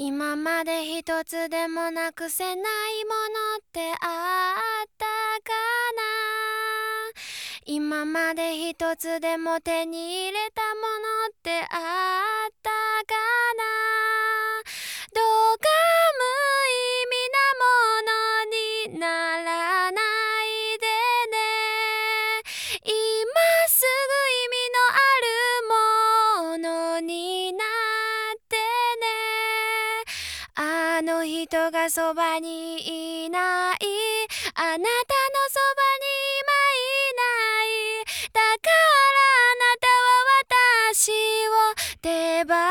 今まで一つでもなくせないものってあったかな？今まで一つでも手に入れたものってあったかな？人がそばにいない。あなたのそばに今いない。だからあなたは私を手放